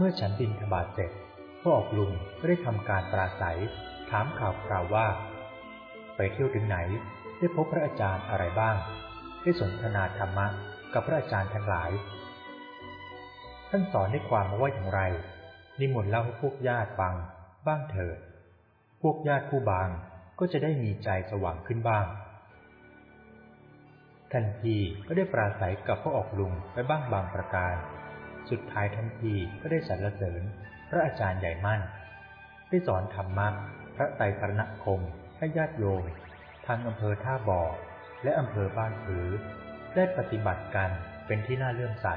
มื่อฉันบินทบาทเสร็จพ่อออกลุงก็ได้ทำการปราศัย ถามข่าวคราวว่า ไปเที่ยวถึงไหน ได้พบพระอาจารย์อะไรบ้าง ได้สนทนาธรรมะกับพระอาจารย์ทั้งหลาย ท่านสอนได้ความมาว่าอย่างไร นิมนต์เล่าให้พวกญาติฟังบ้างเถิด พวกญาติผู้บางก็จะได้มีใจสว่างขึ้นบ้าง ทันทีก็ได้ปราศัยกับพ่อออกลุงไปบ้างบางประการ สุดท้ายทันทีก็ได้สรรเสริญ พระอาจารย์ใหญ่มั่น ได้สอนธรรมะพระไตรสรณคมให้ญาติโยมทางอำเภอท่าบ่อและอำเภอบ้านผือ ได้ปฏิบัติกันเป็นที่น่าเลื่อมใส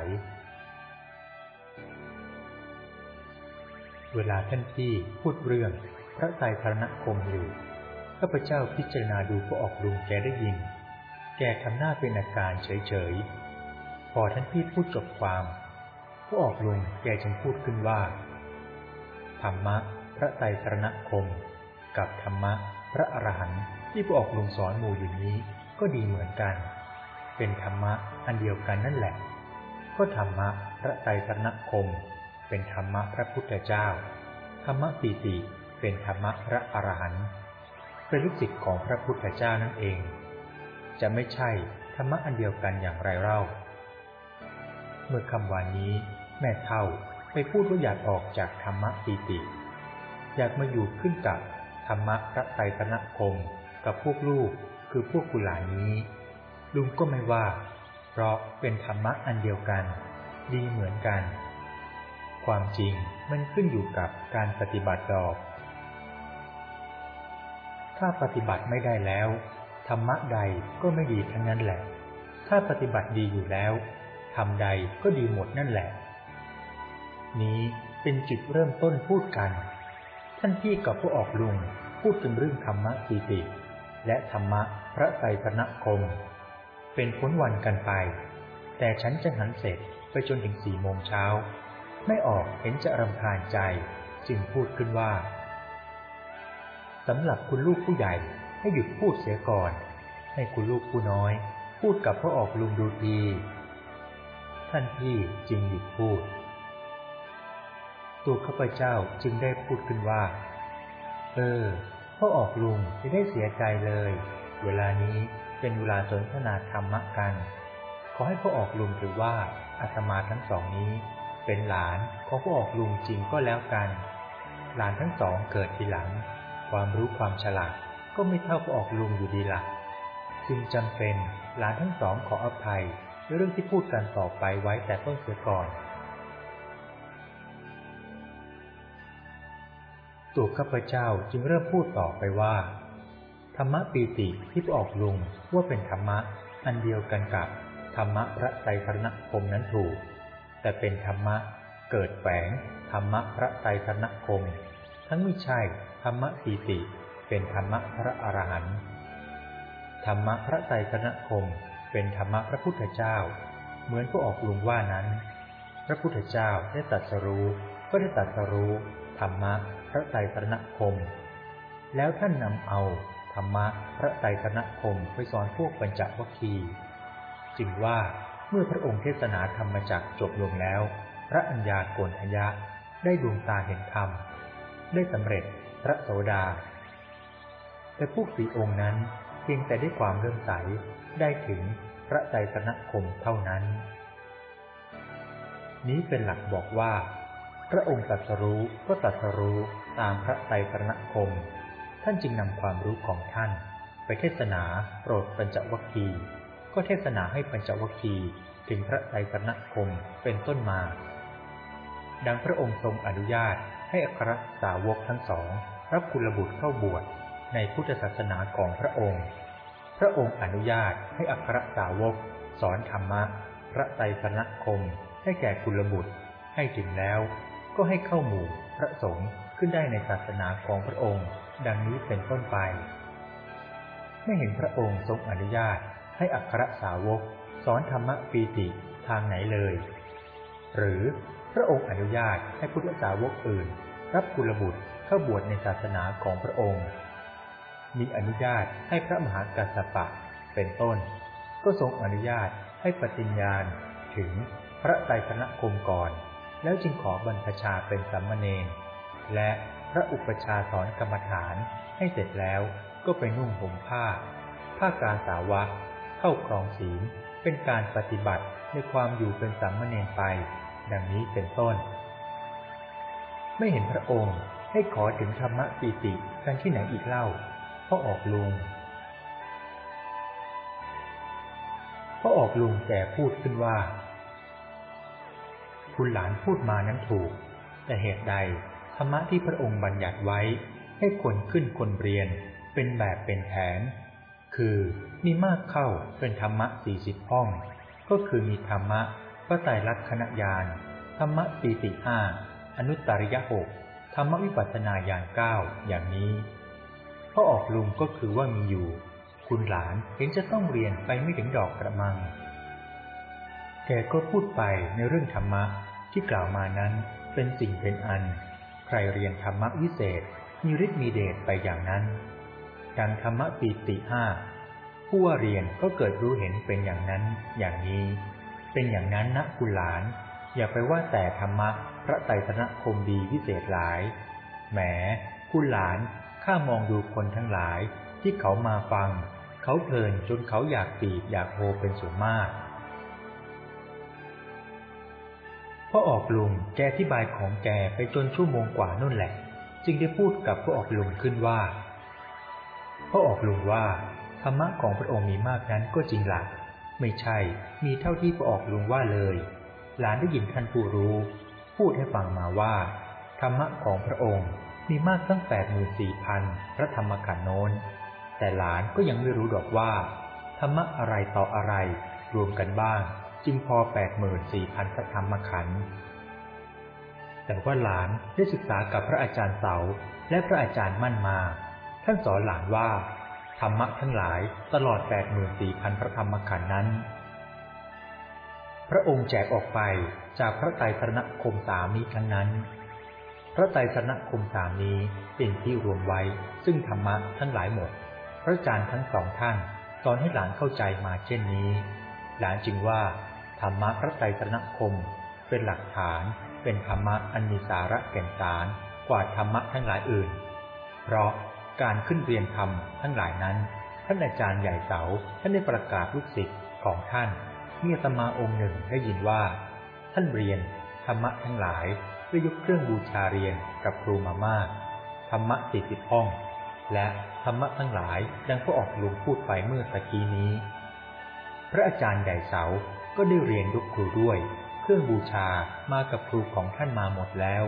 เวลาท่านที่พูดเรื่องพระไตรสรณคมอยู่ข้าพเจ้าพิจารณาดูก็ออกลุงแกได้ยิน แกทำหน้าเป็นอาการเฉยๆ พอท่านพี่พูดจบความ ก็ออกลุงแกจึงพูดขึ้นว่า ธรรมะพระไตรสรณคม กับธรรมะพระอรหันต์ที่พระออกลุงสอนหมู่อยู่นี้ก็ดีเหมือนกัน เป็นธรรมะอันเดียวกันนั่นแหละ ก็ธรรมะพระไตรสรณคม เป็นธรรมะพระพุทธเจ้า ธรรมะปีติเป็นธรรมะพระอรหันต์เป็นลูกศิษย์ของพระพุทธเจ้านั่นเอง จะไม่ใช่ธรรมะอันเดียวกันอย่างไรเล่า เมื่อคำวานนี้ แม่เท่าไปพูดว่าอยากออกจากธรรมะปีติ อยากมาอยู่ขึ้นกับธรรมะพระไตรสรณคมกับพวกลูกคือพวกกุหลานี้ ลุงก็ไม่ว่า เพราะเป็นธรรมะอันเดียวกัน ดีเหมือนกัน ความจริงมันขึ้นอยู่กับการปฏิบัติดอก ถ้าปฏิบัติไม่ได้แล้ว ธรรมะใดก็ไม่ดีทั้งนั้นแหละ ถ้าปฏิบัติดีอยู่แล้วทำใดก็ดีหมดนั่นแหละ นี้เป็นจุดเริ่มต้นพูดกัน ท่านพี่กับผู้ออกลุงพูดถึงเรื่องธรรมะสีติ และธรรมะพระไตรสรณคม เป็นพ้นวันกันไป แต่ฉันจะหันเสร็จไปจนถึงสี่โมงเช้า ไม่ออกเห็นจะรำคาญใจจึงพูดขึ้นว่าสำหรับคุณลูกผู้ใหญ่ให้หยุดพูดเสียก่อน ให้คุณลูกผู้น้อย พูดกับพ่อออกลุงดูทีท่านพี่จึงหยุดพูด ตัวข้าพเจ้าจึงได้พูดขึ้นว่า เออพ่อออกลุงจะได้เสียใจเลย เวลานี้เป็นเวลาสนทนาธรรมะกัน ขอให้พ่อออกลุงถือว่าอาตมาทั้งสองนี้ เป็นหลานของพ่อออกลุงจริงก็แล้วกัน หลานทั้งสองเกิดทีหลัง ความรู้ความฉลาดก็ไม่เท่าพ่อออกลุงอยู่ดีละ่ะจึงจำเป็นหลานทั้งสองขออภัยเรื่องที่พูดกันต่อไปไว้แต่ต้นเสียก่อน ตัวข้าพเจ้าจึงเริ่มพูดต่อไปว่า ธรรมะปีติที่ออกลุงว่าเป็นธรรมะอันเดียวกันกับธรรมะพระไตรสรณคมนั้นถูก แต่เป็นธรรมะเกิดแฝงธรรมะพระไตรสรณคม ทั้งไม่ใช่ธรรมะปีติ เป็นธรรมะพระอรหันต์ธรรมะพระไตรสรณคม เป็นธรรมะพระพุทธเจ้า เหมือนผู้ออกลุงว่านั้น พระพุทธเจ้าได้ตรัสรู้ก็ได้ตรัสรู้ธรรมะ ระไตรสรณคม แล้วท่านนำเอาธรรมะพระไตรสรณคมไปสอนพวกปัญจวัคคีย์จึงว่าเมื่อพระองค์เทศนาธรรมจักจบลงแล้ว พระัญญาโกณทยะได้ดวงตาเห็นธรรม ได้สำเร็จพระโสดา แต่พวกสี่องค์นั้นเพียงแต่ได้ความเริ่มใสได้ถึงพระไตรสรณคมเท่านั้น นี้เป็นหลักบอกว่า พระองค์ตรัสรู้ก็ตรัสรู้ตามพระไตรสรณคม ท่านจึงนำความรู้ของท่าน ไปเทศนาโปรดปัญจวัคคีย์ก็เทศนาให้ปัญจวัคคีย์ถึงพระไตรสรณคมเป็นต้นมา ดังพระองค์ทรงอนุญาตให้อัครสาวกทั้งสอง รับกุลบุตรเข้าบวชในพุทธศาสนาของพระองค์ พระองค์อนุญาตให้อัครสาวก สอนธรรมะ พระไตรสรณคม ให้แก่กุลบุตรให้ถึงแล้ว ก็ให้เข้าหมู่พระสงฆ์ขึ้นได้ในศาสนาของพระองค์ ดังนี้เป็นต้นไป ไม่เห็นพระองค์ทรงอนุญาตให้อัครสาวกสอนธรรมะปีติทางไหนเลย หรือพระองค์อนุญาตให้พุทธสาวกอื่น รับกุลบุตรเข้าบวชในศาสนาของพระองค์ มีอนุญาตให้พระมหากัสสปะเป็นต้น ก็ทรงอนุญาตให้ปฏิญญาณถึงพระไตรสนคมก่อน แล้วจึงขอบรรพชาเป็นสัมมเนรและพระอุปชาสอนกรรมฐานให้เสร็จแล้วก็ไปนุ่งห่มผ้า ผ้ากาสาวะ เข้าครองศีลเป็นการปฏิบัติในความอยู่เป็นสัมมเนรไป ดังนี้เป็นต้น ไม่เห็นพระองค์ให้ขอถึงธรรมะปีติกันที่ไหนอีกเล่าพ่อออกลุงพ่อออกลุงแก่พูดขึ้นว่า คุณหลานพูดมานั้นถูก แต่เหตุใดธรรมะที่พระองค์บัญญัติไว้ ให้คนขึ้นคนเรียน เป็นแบบเป็นแผน คือมีมากเข้าเป็นธรรมะสี่สิบห้อง ก็คือมีธรรมะพระไตรลักษณญาณธรรมะปีติห้าอนุตตริยหกธรรมวิปัสสนาญาณเก้าอย่างนี้พ่อออกลุงก็คือว่ามีอยู่ คุณหลานเห็นจะต้องเรียนไปไม่ถึงดอกกระมัง แกก็พูดไปในเรื่องธรรมะที่กล่าวมานั้นเป็นสิ่งเป็นอัน ใครเรียนธรรมะวิเศษมีฤทธิ์มีเดชไปอย่างนั้นดังธรรมะปีติห้าผู้ว่าเรียนก็เกิดรู้เห็นเป็นอย่างนั้นอย่างนี้ เป็นอย่างนั้นนะคุณหลาน อย่าไปว่าแต่ธรรมะพระไตรสนคมดีวิเศษหลาย แหมคุณหลานข้ามองดูคนทั้งหลายที่เขามาฟัง เขาเพลินจนเขาอยากปีบอยากโฮเป็นส่วนมาก พ่อออกลุงแกอธิบายของแกไปจนชั่วโมงกว่านั่นแหละ จึงได้พูดกับพ่อออกลุงขึ้นว่าพ่อออกลุงว่าธรรมะของพระองค์มีมากนั้นก็จริงหลักไม่ใช่มีเท่าที่พ่อออกลุงว่าเลย หลานได้ยินท่านผู้รู้ พูดให้ฟังมาว่า ธรรมะของพระองค์มีมากตั้งแปดหมื่นสี่พันพระธรรมขันธ์โน้น แต่หลานก็ยังไม่รู้ดอกว่า ธรรมะอะไรต่ออะไรรวมกันบ้าง จึงพอแปดหมื่นสี่พันพระธรรมขันธ์แต่ว่าหลานได้ศึกษากับพระอาจารย์เสาและพระอาจารย์มั่นมา ท่านสอนหลานว่า ธรรมะทั้งหลายตลอดแปดหมื่นสี่พันพระธรรมขันธ์นั้น พระองค์แจกออกไปจากพระไตรสรณคมสามีทั้งนั้น พระไตรสนคมสามนี้เป็นที่รวมไว้ซึ่งธรรมะทั้งหลายหมด พระอาจารย์ทั้งสองท่านสอนให้หลานเข้าใจมาเช่นนี้ หลานจึงว่า ธรรมะพระไตรสนคม เป็นหลักฐาน เป็นธรรมะอันมีสาระแก่นสารกว่าธรรมะทั้งหลายอื่น เพราะการขึ้นเรียนธรรมทั้งหลายนั้น ท่านอาจารย์ใหญ่เสาท่านได้ประกาศลูกศิษย์ของท่านเมื่อตมาองค์หนึ่งได้ยินว่า ท่านเรียนธรรมะทั้งหลายพื่อยกเครื่องบูชาเรียนกับครูมามากธรรมะติดติดห้อง และธรรมะทั้งหลายดังพระออกลุงพูดไปเมื่อตะกี้นี้ พระอาจารย์ใหญ่เสา ก็ได้เรียนยกครูด้วย เครื่องบูชามากับครูของท่านมาหมดแล้ว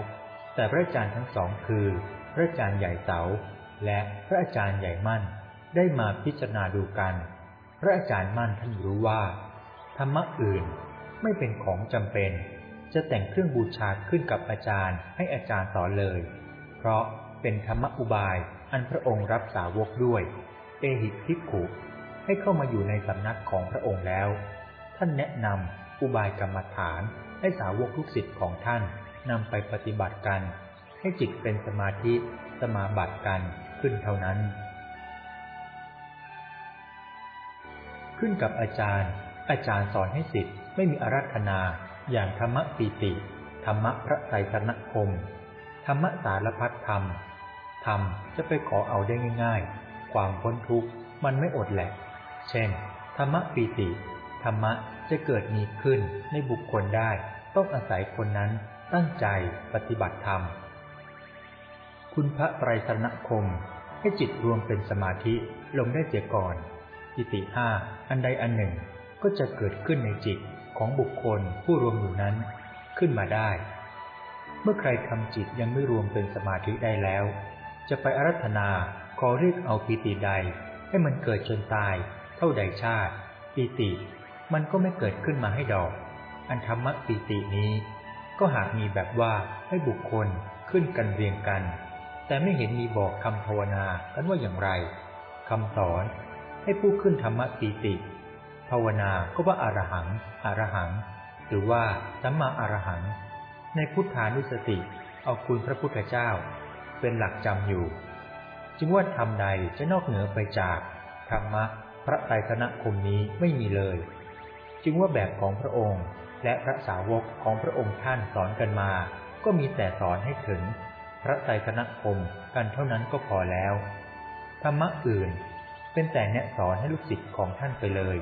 แต่พระอาจารย์ทั้งสองคือ พระอาจารย์ใหญ่เสา และพระอาจารย์ใหญ่มั่น ได้มาพิจารณาดูกัน พระอาจารย์มั่นท่านรู้ว่า ธรรมะอื่นไม่เป็นของจำเป็น จะแต่งเครื่องบูชาขึ้นกับอาจารย์ให้อาจารย์สอนเลย เพราะเป็นธรรมอุบายอันพระองค์รับสาวกด้วย เอหิพิกขุให้เข้ามาอยู่ในสำนักของพระองค์แล้ว ท่านแนะนำอุบายกรรมฐานให้สาวกลูกศิษย์ของท่านนำไปปฏิบัติกัน ให้จิตเป็นสมาธิสมาบัติกันขึ้นเท่านั้น ขึ้นกับอาจารย์ อาจารย์สอนให้ศิษย์ไม่มีอารัธนาอย่างธรรมปีติ ธรรมะพระไตรสนคม ธรรมะสารพัดธรรม ธรรมจะไปขอเอาได้ง่าย ๆ ความพ้นทุกข์มันไม่อดแหละ เช่น ธรรมะปีติ ธรรมะจะเกิดมีขึ้นในบุคคลได้ ต้องอาศัยคนนั้นตั้งใจปฏิบัติธรรม คุณพระไตรสนคม ให้จิตรวมเป็นสมาธิลงได้เสียก่อนปิติห้าอันใดอันหนึ่งก็จะเกิดขึ้นในจิตของบุคคลผู้รวมอยู่นั้นขึ้นมาได้ เมื่อใครทำจิตยังไม่รวมเป็นสมาธิได้แล้ว จะไปอารัธนาขอเรียกเอาปีติใด ให้มันเกิดจนตาย เท่าใดชาติปีติ มันก็ไม่เกิดขึ้นมาให้ดอก อันธรรมะปีตินี้ ก็หากมีแบบว่าให้บุคคลขึ้นกันเรียงกัน แต่ไม่เห็นมีบอกคำภาวนากันว่าอย่างไรคำสอนให้ผู้ขึ้นธรรมะปีติ ภาวนาก็ว่าอารหัง อารหัง หรือว่าสัมมาอารหัง ในพุทธานุสติเอาคุณพระพุทธเจ้า เป็นหลักจำอยู่ จึงว่าธรรมใดจะนอกเหนือไปจากธรรมะพระไตรสนคมนี้ไม่มีเลย จึงว่าแบบของพระองค์ และพระสาวกของพระองค์ท่านสอนกันมา ก็มีแต่สอนให้ถึง พระไตรสนคมกันเท่านั้นก็พอแล้ว ธรรมะอื่นเป็นแต่แนะสอนให้ลูกศิษย์ของท่านไปเลย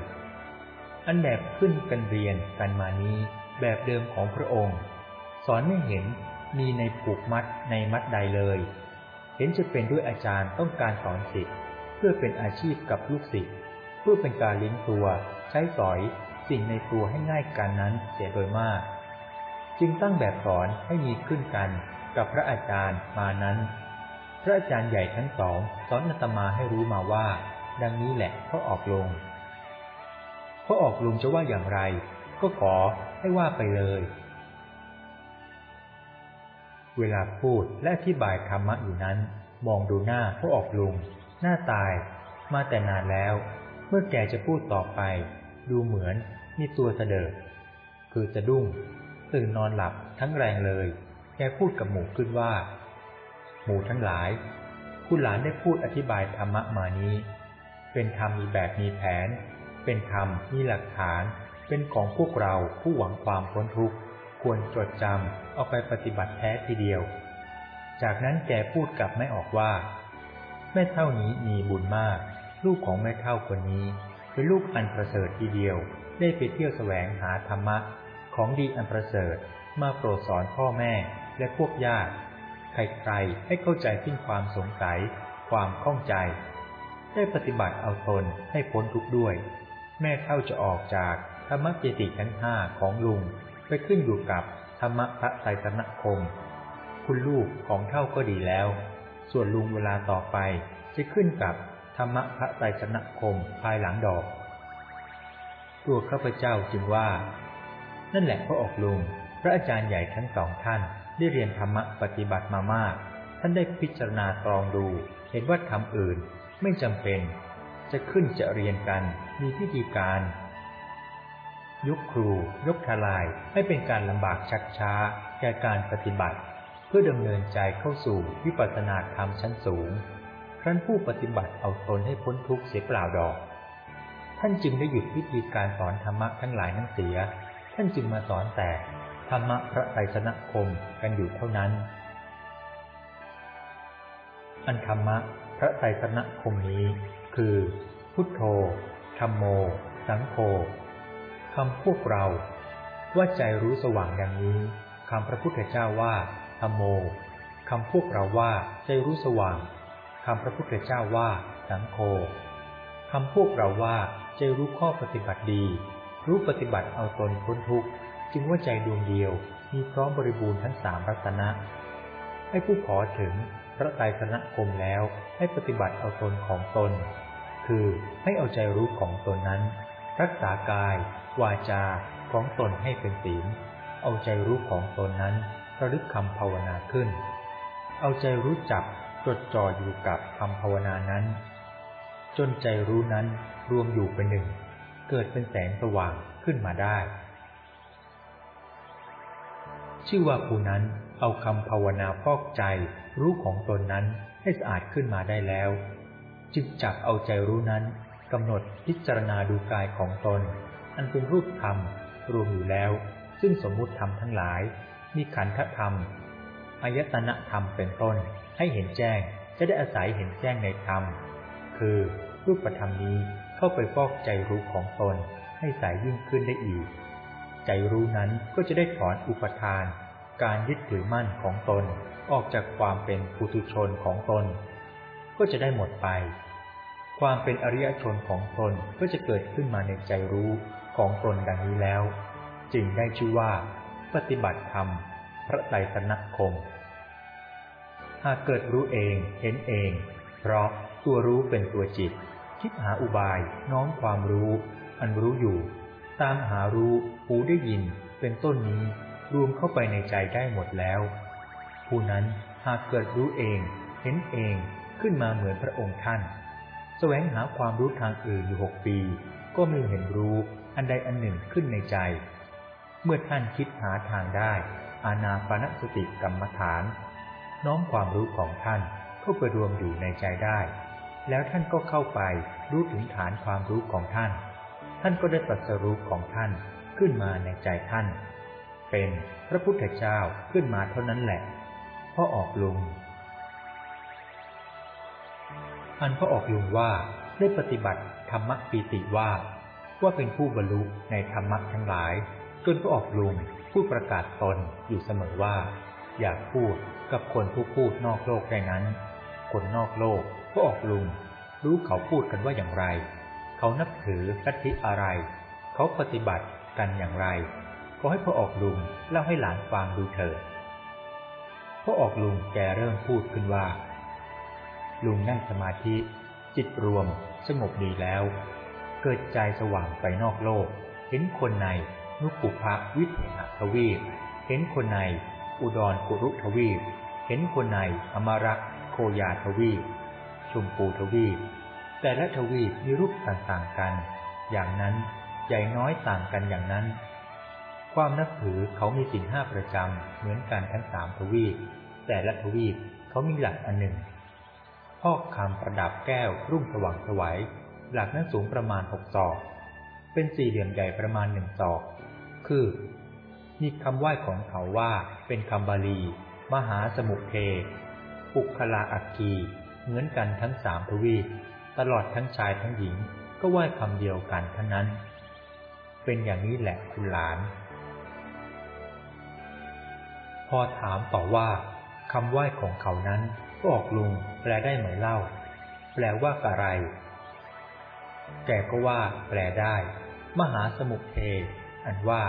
อันแบบขึ้นกันเรียนกันมานี้แบบเดิมของพระองค์ สอนไม่เห็นมีในผูกมัดในมัดใดเลย เห็นจะเป็นด้วยอาจารย์ต้องการสอนศิษย์เพื่อเป็นอาชีพกับลูกศิษย์เพื่อเป็นการเลี้ยงตัว ใช้สอย สิ่งในตัวให้ง่ายกันนั้นเสียโดยมาก จึงตั้งแบบสอนให้มีขึ้นกันกับพระอาจารย์มานั้น พระอาจารย์ใหญ่ทั้งสองสอนอาตมาให้รู้มาว่า ดังนี้แหละเขาออกลงเขาออกลงจะว่าอย่างไร ก็ขอให้ว่าไปเลย เวลาพูดและอธิบายธรรมะอยู่นั้น มองดูหน้าเขาออกลุงหน้าตาย มาแต่นานแล้ว เมื่อแกจะพูดต่อไป ดูเหมือนมีตัวเสดอคือสะดุ้งตื่นนอนหลับทั้งแรงเลย แกพูดกับหมูขึ้นว่า หมูทั้งหลาย คุณหลานได้พูดอธิบายธรรมะมานี้ เป็นธรรมมีแบบมีแผน เป็นธรรมมีหลักฐาน เป็นของพวกเราผู้หวังความพ้นทุกข์ ควรจดจำเอาไปปฏิบัติแท้ทีเดียว จากนั้นแกพูดกับแม่ออกว่า แม่เท่านี้มีบุญมาก ลูกของแม่เท่าคนนี้ เป็นลูกอันประเสริฐทีเดียว ได้ไปเที่ยวแสวงหาธรรมะ ของดีอันประเสริฐมาโปรดสอนพ่อแม่และพวกญาติ ใครๆให้เข้าใจสิ้นความสงสัย ความข้องใจ ได้ปฏิบัติเอาตนให้พ้นทุกข์ด้วย แม่เท่าจะออกจากธรรมเจติทั้งห้าของลุงไปขึ้นอยู่กับธรรมะพระไตรสนคม คุณลูกของเท่าก็ดีแล้ว ส่วนลุงเวลาต่อไปจะขึ้นกับ ธรรมะพระไตรสนคมภายหลังดอก ตัวข้าพเจ้าจึงว่า นั่นแหละพระออกลุง พระอาจารย์ใหญ่ทั้งสองท่านได้เรียนธรรมะปฏิบัติมามาก ท่านได้พิจารณาตรองดู เห็นว่าธรรมอื่นไม่จำเป็น จะขึ้นจะเรียนกัน มีพิธีการยกครูยกทลายให้เป็นการลำบากชักช้า แก่การปฏิบัติ เพื่อดำเนินใจเข้าสู่วิปัสสนาธรรมชั้นสูง ครั้นผู้ปฏิบัติเอาตนให้พ้นทุกข์เสียเปล่าดอก ท่านจึงได้หยุดวิธีการสอนธรรมะทั้งหลายนั้นเสีย ท่านจึงมาสอนแต่ธรรมะพระไตรสนคมกันอยู่เท่านั้น อันธรรมะพระไตรสนคมนี้ คือ พุทโธธรรมโม สังโฆคำพวกเรา ว่าใจรู้สว่างดังนี้คำพระพุทธเจ้าว่าธรรมโมคำพวกเราว่าใจรู้สว่าง คำพระพุทธเจ้าว่า สังโฆคำพวกเราว่าใจรู้ข้อปฏิบัติดี รู้ปฏิบัติเอาตนพ้นทุกข์ จึงว่าใจดวงเดียวมีพร้อมบริบูรณ์ทั้งสามรัตนะ ให้ผู้ขอถึงพระไตรสนะคมแล้วให้ปฏิบัติเอาตนของตน คือให้เอาใจรู้ของตนนั้น รักษากาย วาจาของตนให้เป็นศีลเอาใจรู้ของตนนั้นระลึกคำภาวนาขึ้น เอาใจรู้จับ จดจ่ออยู่กับคำภาวนานั้น จนใจรู้นั้นรวมอยู่เป็นหนึ่ง เกิดเป็นแสงสว่างขึ้นมาได้ ชื่อว่าผู้นั้นเอาคำภาวนาพอกใจรู้ของตนนั้นให้สะอาดขึ้นมาได้แล้ว จึงจับเอาใจรู้นั้นกำหนดพิจารณาดูกายของตน อันเป็นรูปธรรมรวมอยู่แล้ว ซึ่งสมมุติธรรมทั้งหลาย มีขันธธรรม อายตนะธรรมเป็นต้น ให้เห็นแจ้งจะได้อาศัยเห็นแจ้งในธรรม คือรูปธรรมนี้เข้าไปฟอกใจรู้ของตน ให้ใสยยิ่งขึ้นได้อีก ใจรู้นั้นก็จะได้ถอนอุปทาน การยึดถือมั่นของตน ออกจากความเป็นปุถุชนของตน ก็จะได้หมดไป ความเป็นอริยชนของตนก็จะเกิดขึ้นมาในใจรู้ของตนดังนี้แล้ว จึงได้ชื่อว่า ปฏิบัติธรรม พระไตรสนคม หากเกิดรู้เองเห็นเอง เพราะตัวรู้เป็นตัวจิต คิดหาอุบายน้อมความรู้ อันรู้อยู่ ตามหารู้หูได้ยินเป็นต้นนี้รวมเข้าไปในใจได้หมดแล้ว ผู้นั้นหากเกิดรู้เองเห็นเองขึ้นมาเหมือนพระองค์ท่าน แสวงหาความรู้ทางอื่นอยู่หกปี ก็ไม่เห็นรู้อันใดอันหนึ่งขึ้นในใจ เมื่อท่านคิดหาทางได้ อานาปนสติกรรมฐาน น้อมความรู้ของท่านเข้าไปรวมอยู่ในใจได้ แล้วท่านก็เข้าไปรู้ถึงฐานความรู้ของท่าน ท่านก็ได้ตรัสรู้ของท่านขึ้นมาในใจท่าน เป็นพระพุทธเจ้าขึ้นมาเท่านั้นแหละพ่อออกลุง อันพ่อออกลุงว่าได้ปฏิบัติธรรมปีติว่า ว่าเป็นผู้บรรลุในธรรมะทั้งหลาย จนพ่อออกลุงผู้ประกาศตนอยู่เสมอว่า อยากพูดกับคนผู้พูดนอกโลกได้นั้น คนนอกโลกพ่อออกลุงรู้เขาพูดกันว่าอย่างไร เขานับถือลัทธิอะไร เขาปฏิบัติกันอย่างไรก็ให้พ่อออกลุงเล่าให้หลานฟังดูเถิดพ่อออกลุงแกเริ่มพูดขึ้นว่า ลุงนั่งสมาธิ จิตรวมสงบดีแล้ว เกิดใจสว่างไปนอกโลก เห็นคนใน นุปุพะวิเทหทวีป เห็นคนใน อุดรกุรุทวีป เห็นคนในอมรักโคยาทวีปชุมปูทวีป แต่ละทวีปมีรูปต่างๆกัน อย่างนั้นใหญ่น้อยต่างกันอย่างนั้น ความนับถือเขามีสิ่งห้าประจำเหมือนกันทั้งสามทวีป แต่ละทวีปเขามีหลักอันหนึ่งพอกคำประดับแก้วรุ่งสว่างสวยหลักนั้นสูงประมาณหกศอก เป็นสี่เหลี่ยมใหญ่ประมาณหนึ่งศอก คือ มีคำไหว้ของเขาว่าเป็นคำบาลี มหาสมุทเท ปุคลาอักกีเหมือนกันทั้งสามทวีปตลอดทั้งชายทั้งหญิงก็ไหว้คำเดียวกันทั้งนั้น เป็นอย่างนี้แหละคุณหลาน พอถามต่อว่าคำไหว้ของเขานั้นก็ออกลุงแปลได้ไหมเล่า แปลว่าอะไร แกก็ว่า แปลได้ มหาสมุทรเท อันว่า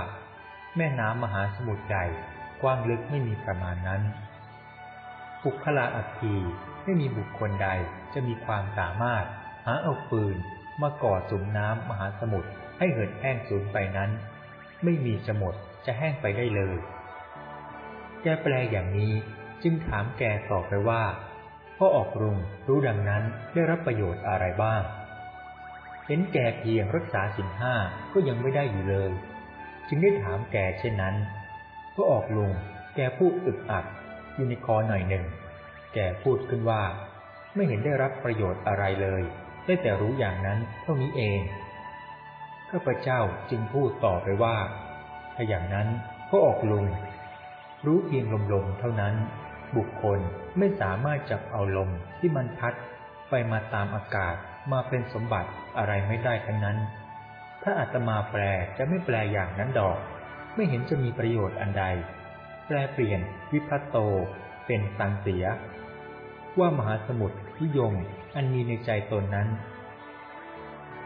แม่น้ำมหาสมุทรใหญ่กว้างลึกไม่มีประมาณนั้นปุคลาอัคคีไม่มีบุคคลใดจะมีความสามารถ หาเอาปืนมาก่อสุมน้ำมหาสมุทรให้เหินแห้งสูญไปนั้น ไม่มีจะหมดจะแห้งไปได้เลย แกแปลอย่างนี้จึงถามแกต่อไปว่าพ่อออกรุงรู้ดังนั้นได้รับประโยชน์อะไรบ้าง เห็นแก่เพียงรักษาสินห้าก็ยังไม่ได้อยู่เลย จึงได้ถามแกเช่นนั้นพ่อออกลงแกพูดอึดอัดอยู่ในคอหน่อยหนึ่ง แกพูดขึ้นว่า ไม่เห็นได้รับประโยชน์อะไรเลย ได้แต่รู้อย่างนั้นเท่านี้เองข้าพเจ้าจึงพูดต่อไปว่า ถ้าอย่างนั้นพ่อออกลงรู้เพียงลมๆเท่านั้น บุคคลไม่สามารถจับเอาลมที่มันพัดไปมาตามอากาศ มาเป็นสมบัติอะไรไม่ได้ทั้งนั้น ถ้าอาตมาแปลจะไม่แปลอย่างนั้นดอก ไม่เห็นจะมีประโยชน์อันใด แปลเปลี่ยนวิพัตโต เป็นสังเสีย ว่ามหาสมุทรพิยมอันมีในใจตนนั้น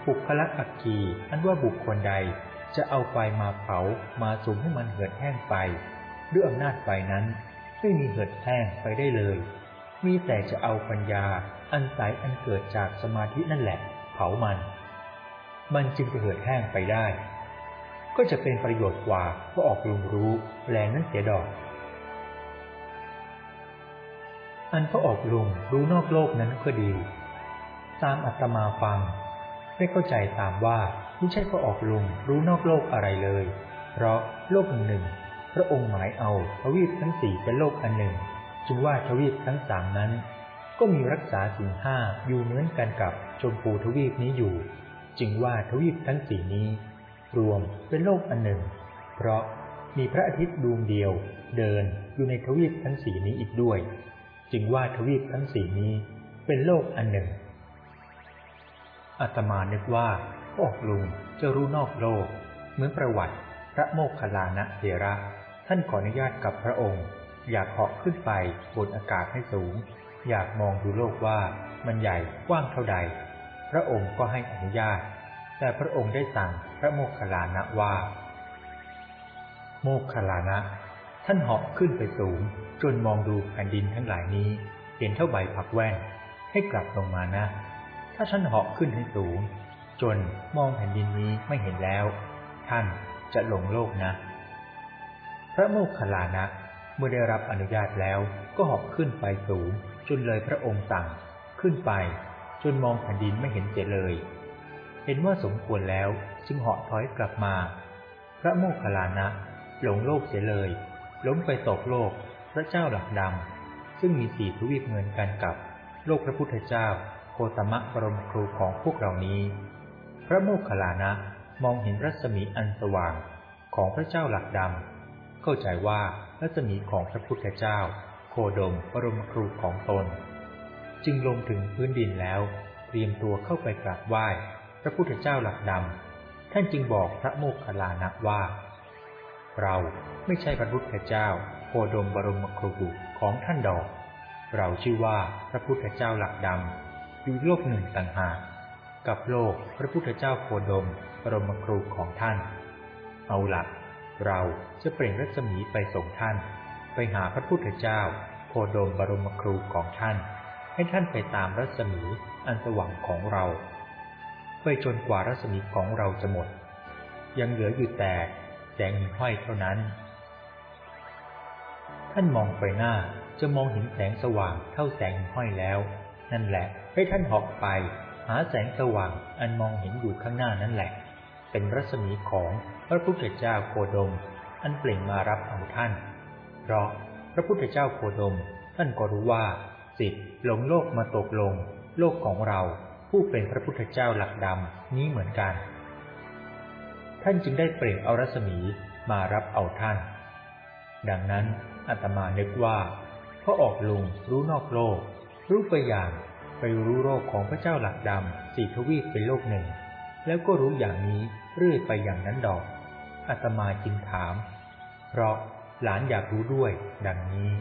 บุคละอักคีอันว่าบุคคลใดจะเอาไฟมาเผามาสุมให้มันเหือดแห้งไป ด้วยอำนาจไฟนั้น ไม่มีเหิดแห้งไปได้เลย มีแต่จะเอาปัญญา อันสายอันเกิดจากสมาธินั่นแหละ เผามัน มันจึงจะเหิดแห้งไปได้ ก็จะเป็นประโยชน์กว่าก็ออกลุงรู้แรงนั้นเสียดอก อันพระออกลุงรู้นอกโลกนั้นก็ดี ตามอัตมาฟังไม่เข้าใจตามว่าไม่ใช่พระออกลุงรู้นอกโลกอะไรเลย เพราะโลกหนึ่งพระองค์หมายเอาทวีปทั้งสี่เป็นโลกอันหนึ่ง จึงว่าทวีปทั้งสามนั้น ก็มีรักษาสิ่ห้าอยู่เหมือนกันกับชมพูทวีปนี้อยู่ จึงว่าทวีปทั้งสี่นี้ รวมเป็นโลกอันหนึ่ง เพราะมีพระอาทิตย์ดวงเดียวเดินอยู่ในทวีปทั้งสี่นี้อีกด้วย จึงว่าทวีปทั้งสี่นี้เป็นโลกอันหนึ่งอาตมานึกว่าพวกลุงจะรู้นอกโลก เหมือนประวัติพระโมคคัลลานะเถระ ท่านขออนุญาตกับพระองค์ อยากเหาะขึ้นไปบนอากาศให้สูง อยากมองดูโลกว่ามันใหญ่กว้างเท่าใด พระองค์ก็ให้อนุญาต แต่พระองค์ได้สั่งพระโมคคัลลานะว่า โมคคัลลานะ ท่านเหาะขึ้นไปสูง จนมองดูแผ่นดินทั้งหลายนี้เห็นเท่าใบผักแว่นให้กลับลงมานะ ถ้าท่านเหาะขึ้นให้สูง จนมองแผ่นดินนี้ไม่เห็นแล้ว ท่านจะหลงโลกนะ พระโมคคัลลานะเมื่อได้รับอนุญาตแล้วก็เหอบขึ้นไปสูง จนเลยพระองค์สั่งขึ้นไป จนมองแผ่นดินไม่เห็นเจเลย เห็นว่าสมควรแล้วจึงเหาะถอยกลับมา พระโมคคัลลานะ หลงโลกเสียเลย ล้มไปตกโลกพระเจ้าหลักดำซึ่งมีสี่ทวีปเหมือนกันกับโลกพระพุทธเจ้าโคตมะปรมครูของพวกเรานี้ พระโมคคัลลานะมองเห็นรัศมีอันสว่างของพระเจ้าหลักดำเข้าใจว่ารัศมีของพระพุทธเจ้า ดมบรมครูของตน จึงลงถึงพื้นดินแล้วเตรียมตัวเข้าไปกราบไหว้ พระพุทธเจ้าหลักดำท่านจึงบอกพระโมคคัลลานะว่า เราไม่ใช่พระพุทธเจ้าโคดมบรมครูของท่านดอก เราชื่อว่าพระพุทธเจ้าหลักดำอยู่โลกหนึ่งต่างหากกับโลกพระพุทธเจ้าโคดมบรมครูของท่าน เอาละเราจะเปล่งรัศมีไปส่งท่าน ไปหาพระพุทธเจ้า โคดมบรมครูของท่าน ให้ท่านไปตามรัศมีอันสว่างของเราไปจนกว่ารัศมีของเราจะหมด ยังเหลืออยู่แต่แสงหิ่งห้อยเท่านั้น ท่านมองไปหน้าจะมองเห็นแสงสว่างเท่าแสงหิ่งห้อยแล้ว นั่นแหละ ให้ท่านหอกไป หาแสงสว่างอันมองเห็นอยู่ข้างหน้านั่นแหละ เป็นรัศมีของพระพุทธเจ้าโคดม อันเปล่งมารับเอาท่าน เพราะ พระพุทธเจ้าโคดม ท่านก็รู้ว่าสิทธิ์หลงโลกมาตกลง โลกของเราผู้เป็นพระพุทธเจ้าหลักดำนี้เหมือนกัน ท่านจึงได้เปล่งเอารัศมีมารับเอาท่าน ดังนั้นอาตมานึกว่าพระออกลุงรู้นอกโลก รู้ไปอย่างไปรู้โลกของพระเจ้าหลักดำสี่ทวีปเป็นโลกหนึ่ง แล้วก็รู้อย่างนี้เรื่อยไปอย่างนั้นดอกอาตมาจึงถาม เพราะ หลานอยากรู้ด้วย ดังนี้